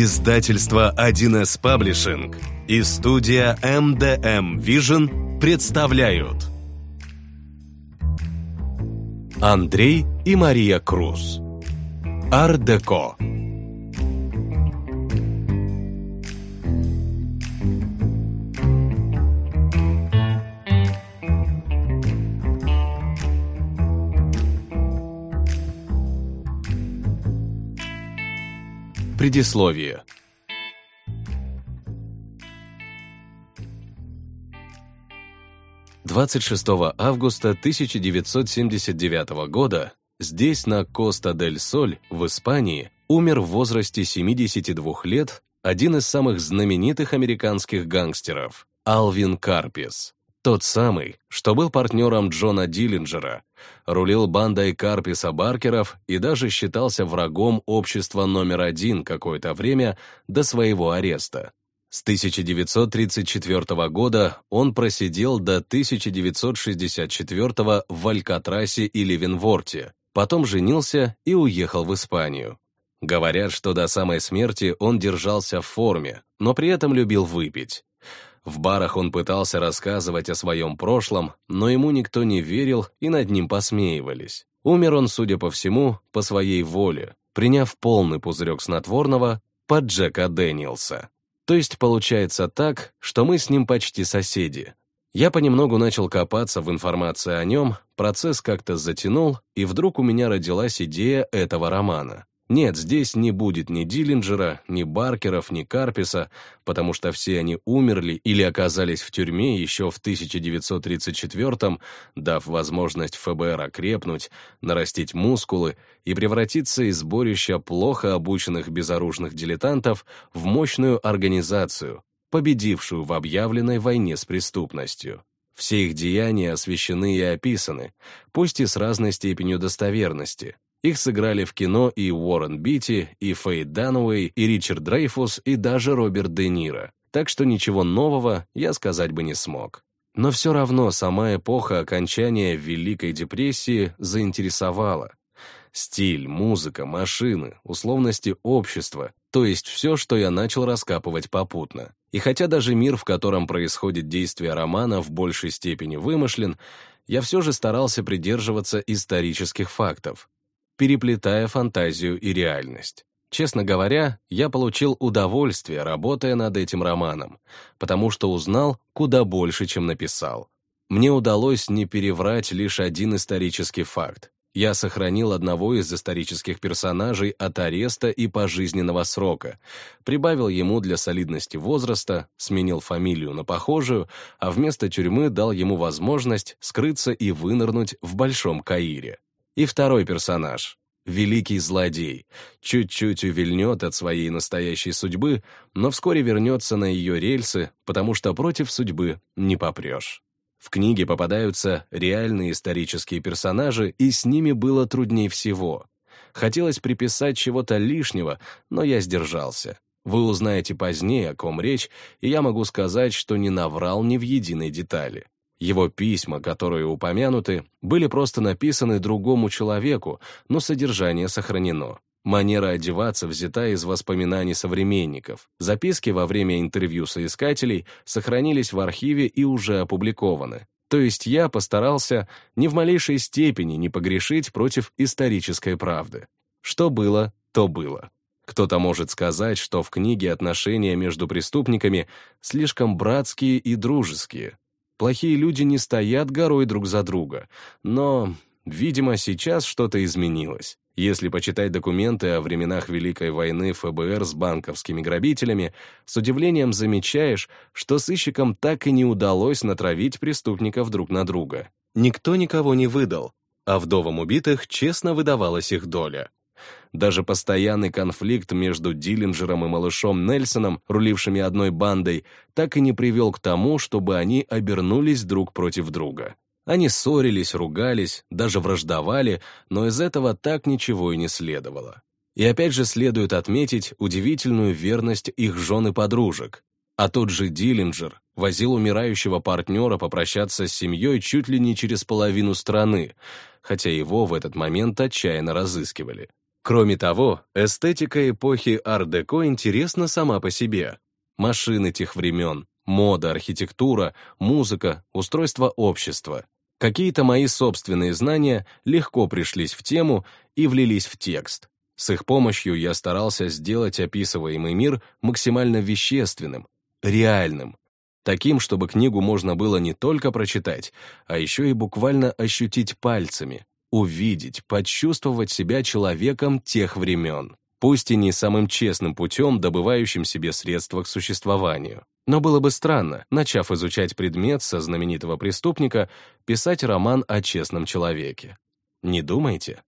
Издательство 1С Паблишинг и студия MDM Vision представляют. Андрей и Мария Круз. Ардеко Предисловие. Двадцать шестого августа 1979 года здесь, на Коста-дель-Соль, в Испании, умер в возрасте 72 лет один из самых знаменитых американских гангстеров – Алвин Карпис. Тот самый, что был партнером Джона Диллинджера, рулил бандой Карписа Баркеров и даже считался врагом общества номер один какое-то время до своего ареста. С 1934 года он просидел до 1964 в Алькатрасе и Ливенворте, потом женился и уехал в Испанию. Говорят, что до самой смерти он держался в форме, но при этом любил выпить. В барах он пытался рассказывать о своем прошлом, но ему никто не верил и над ним посмеивались. Умер он, судя по всему, по своей воле, приняв полный пузырек снотворного под Джека Дэниелса. То есть получается так, что мы с ним почти соседи. Я понемногу начал копаться в информации о нем, процесс как-то затянул, и вдруг у меня родилась идея этого романа. Нет, здесь не будет ни Диллинджера, ни Баркеров, ни Карписа, потому что все они умерли или оказались в тюрьме еще в 1934-м, дав возможность ФБР окрепнуть, нарастить мускулы и превратиться из сборища плохо обученных безоружных дилетантов в мощную организацию, победившую в объявленной войне с преступностью. Все их деяния освещены и описаны, пусть и с разной степенью достоверности, их сыграли в кино и Уоррен Битти, и Фэй Дануэй, и Ричард Дрейфус, и даже Роберт Де Ниро. Так что ничего нового я сказать бы не смог. Но все равно сама эпоха окончания Великой депрессии заинтересовала. Стиль, музыка, машины, условности общества, то есть все, что я начал раскапывать попутно. И хотя даже мир, в котором происходит действие романа, в большей степени вымышлен, я все же старался придерживаться исторических фактов переплетая фантазию и реальность. Честно говоря, я получил удовольствие, работая над этим романом, потому что узнал куда больше, чем написал. Мне удалось не переврать лишь один исторический факт. Я сохранил одного из исторических персонажей от ареста и пожизненного срока, прибавил ему для солидности возраста, сменил фамилию на похожую, а вместо тюрьмы дал ему возможность скрыться и вынырнуть в Большом Каире. И второй персонаж — великий злодей. Чуть-чуть увильнет от своей настоящей судьбы, но вскоре вернется на ее рельсы, потому что против судьбы не попрешь. В книге попадаются реальные исторические персонажи, и с ними было трудней всего. Хотелось приписать чего-то лишнего, но я сдержался. Вы узнаете позднее, о ком речь, и я могу сказать, что не наврал ни в единой детали. Его письма, которые упомянуты, были просто написаны другому человеку, но содержание сохранено. Манера одеваться взята из воспоминаний современников. Записки во время интервью соискателей сохранились в архиве и уже опубликованы. То есть я постарался ни в малейшей степени не погрешить против исторической правды. Что было, то было. Кто-то может сказать, что в книге отношения между преступниками слишком братские и дружеские, Плохие люди не стоят горой друг за друга. Но, видимо, сейчас что-то изменилось. Если почитать документы о временах Великой войны ФБР с банковскими грабителями, с удивлением замечаешь, что сыщикам так и не удалось натравить преступников друг на друга. Никто никого не выдал, а вдовам убитых честно выдавалась их доля. Даже постоянный конфликт между Диллинджером и малышом Нельсоном, рулившими одной бандой, так и не привел к тому, чтобы они обернулись друг против друга. Они ссорились, ругались, даже враждовали, но из этого так ничего и не следовало. И опять же следует отметить удивительную верность их жен и подружек. А тот же Диллинджер возил умирающего партнера попрощаться с семьей чуть ли не через половину страны, хотя его в этот момент отчаянно разыскивали. Кроме того, эстетика эпохи ар-деко интересна сама по себе. Машины тех времен, мода, архитектура, музыка, устройство общества. Какие-то мои собственные знания легко пришлись в тему и влились в текст. С их помощью я старался сделать описываемый мир максимально вещественным, реальным, таким, чтобы книгу можно было не только прочитать, а еще и буквально ощутить пальцами, увидеть, почувствовать себя человеком тех времен, пусть и не самым честным путем, добывающим себе средства к существованию. Но было бы странно, начав изучать предмет со знаменитого преступника, писать роман о честном человеке. Не думаете?